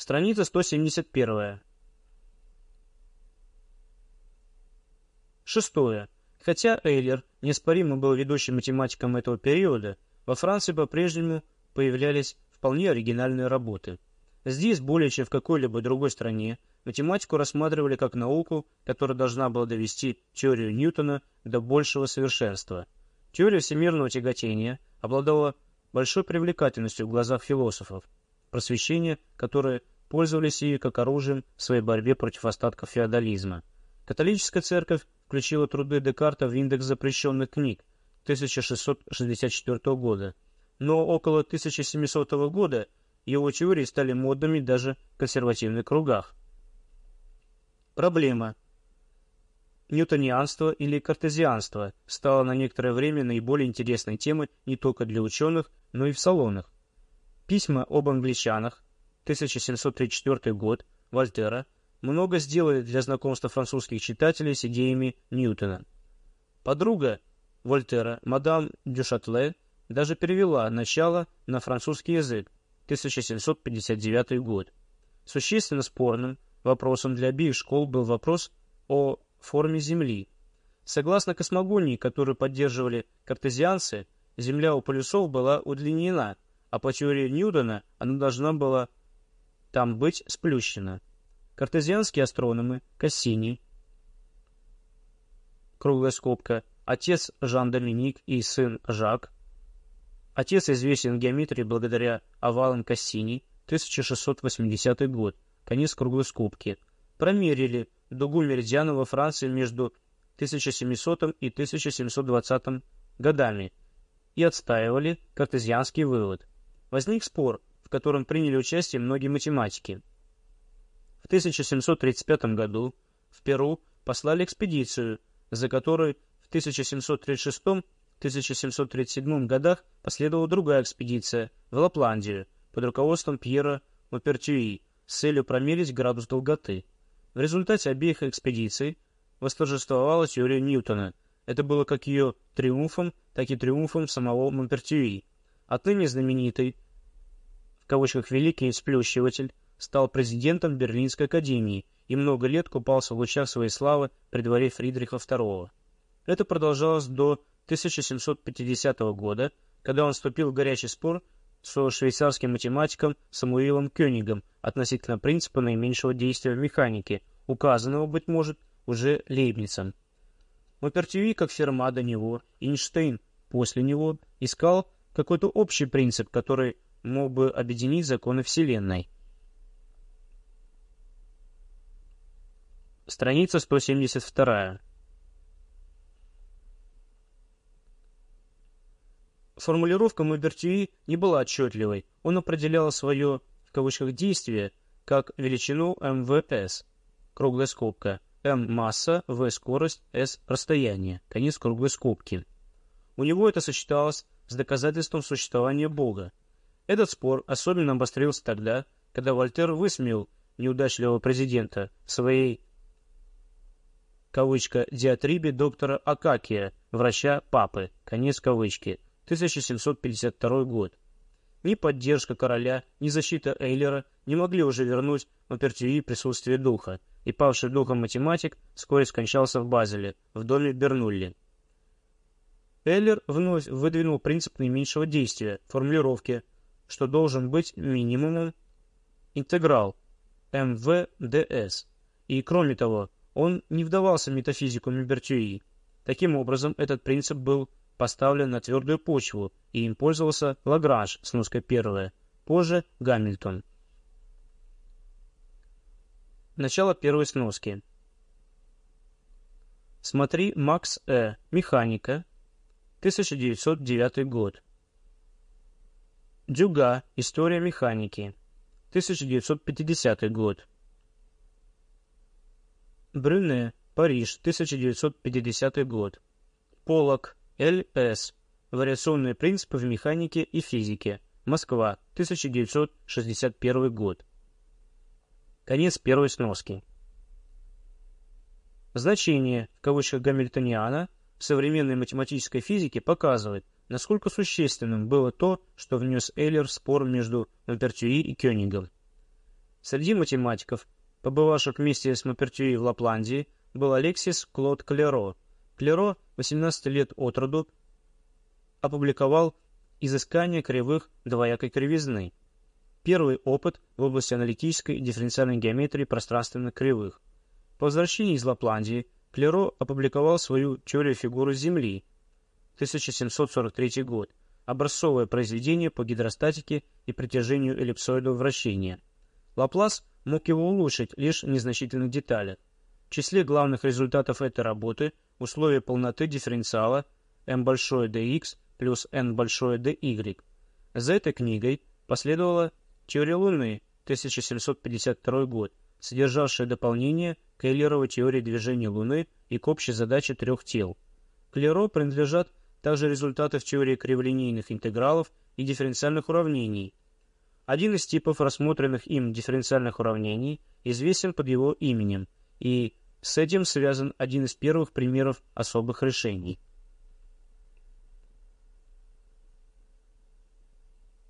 Страница 171. Шестое. Хотя Эйлер неоспоримо был ведущим математиком этого периода, во Франции по-прежнему появлялись вполне оригинальные работы. Здесь, более чем в какой-либо другой стране, математику рассматривали как науку, которая должна была довести теорию Ньютона до большего совершенства. Теория всемирного тяготения обладала большой привлекательностью в глазах философов, просвещения, которые пользовались ею как оружием в своей борьбе против остатков феодализма. Католическая церковь включила труды Декарта в индекс запрещенных книг 1664 года, но около 1700 года его теории стали модными даже в консервативных кругах. Проблема ньютонианство или картезианство стало на некоторое время наиболее интересной темой не только для ученых, но и в салонах. Письма об англичанах, 1734 год, Вольтера, много сделали для знакомства французских читателей с идеями Ньютона. Подруга Вольтера, мадам Дюшатле, даже перевела начало на французский язык, 1759 год. Существенно спорным вопросом для обеих школ был вопрос о форме Земли. Согласно космогонии, которую поддерживали картезианцы, Земля у полюсов была удлинена, а по теории Ньютона она должна была там быть сплющена. Картезианские астрономы Кассини, круглая скобка, отец Жан-Доминик и сын Жак, отец известен геометрии благодаря овалам Кассини, 1680 год, конец круглой скобки, промерили дугу меридиана во Франции между 1700 и 1720 годами и отстаивали картезианский вывод. Возник спор, в котором приняли участие многие математики. В 1735 году в Перу послали экспедицию, за которой в 1736-1737 годах последовала другая экспедиция в Лапландию под руководством Пьера Мопертюи с целью промерить градус долготы. В результате обеих экспедиций восторжествовала теория Ньютона. Это было как ее триумфом, так и триумфом самого Мопертюи. Отныне знаменитый, в кавычках «великий сплющиватель», стал президентом Берлинской академии и много лет купался в лучах своей славы при дворе Фридриха II. Это продолжалось до 1750 года, когда он вступил в горячий спор со швейцарским математиком Самуилом Кёнигом относительно принципа наименьшего действия в механике, указанного, быть может, уже Лейбницем. Мапертюи, как Ферма до него, Эйнштейн после него, искал какой-то общий принцип, который мог бы объединить законы Вселенной. Страница 172. Формулировка Мобертюи не была отчетливой. Он определял свое, в кавычках, действие как величину МВС, круглая скобка, М – масса, В – скорость, С – расстояние, конец круглой скобки. У него это сочеталось с доказательством существования Бога. Этот спор особенно обострился тогда, когда Вольтер высмеял неудачливого президента в своей кавычка, диатрибе доктора Акакия, врача папы, конец кавычки, 1752 год. Ни поддержка короля, ни защита Эйлера не могли уже вернуть Мапертюи присутствие духа, и павший духом математик вскоре скончался в Базеле, в доме Бернулли. Эйлер вновь выдвинул принцип наименьшего действия, формулировки, что должен быть минимумом интеграл МВДС, и, кроме того, он не вдавался в метафизику Мибертюи. Таким образом, этот принцип был поставлен на твердую почву, и им пользовался Лагранж, сноска первая, позже Гамильтон. Начало первой сноски. Смотри Макс Э. Механика. 1909 год. Дюга. История механики. 1950 год. Брюне, Париж, 1950 год. Полок, Л.С. Вариационные принципы в механике и физике. Москва, 1961 год. Конец первой сноски. Значение, в кавычках Гамильтониана, современной математической физике показывает, насколько существенным было то, что внес Эйлер в спор между Мапертюи и Кёнигом. Среди математиков, побывавших вместе с Мапертюи в Лапландии, был Алексис Клод Клеро. Клеро, 18 лет от роду, опубликовал изыскание кривых двоякой кривизны. Первый опыт в области аналитической и дифференциальной геометрии пространственных кривых. По возвращении из Лапландии Клеро опубликовал свою теорию фигуры Земли, 1743 год, образцовое произведение по гидростатике и притяжению эллипсоидов вращения. Лаплас мог его улучшить лишь в незначительных деталях. В числе главных результатов этой работы условие полноты дифференциала m большое dx плюс n большое dy. За этой книгой последовала теория Луны, 1752 год, содержавшая дополнение к теории движения Луны и к общей задаче трех тел. Клеро принадлежат также результаты в теории криволинейных интегралов и дифференциальных уравнений. Один из типов рассмотренных им дифференциальных уравнений известен под его именем, и с этим связан один из первых примеров особых решений –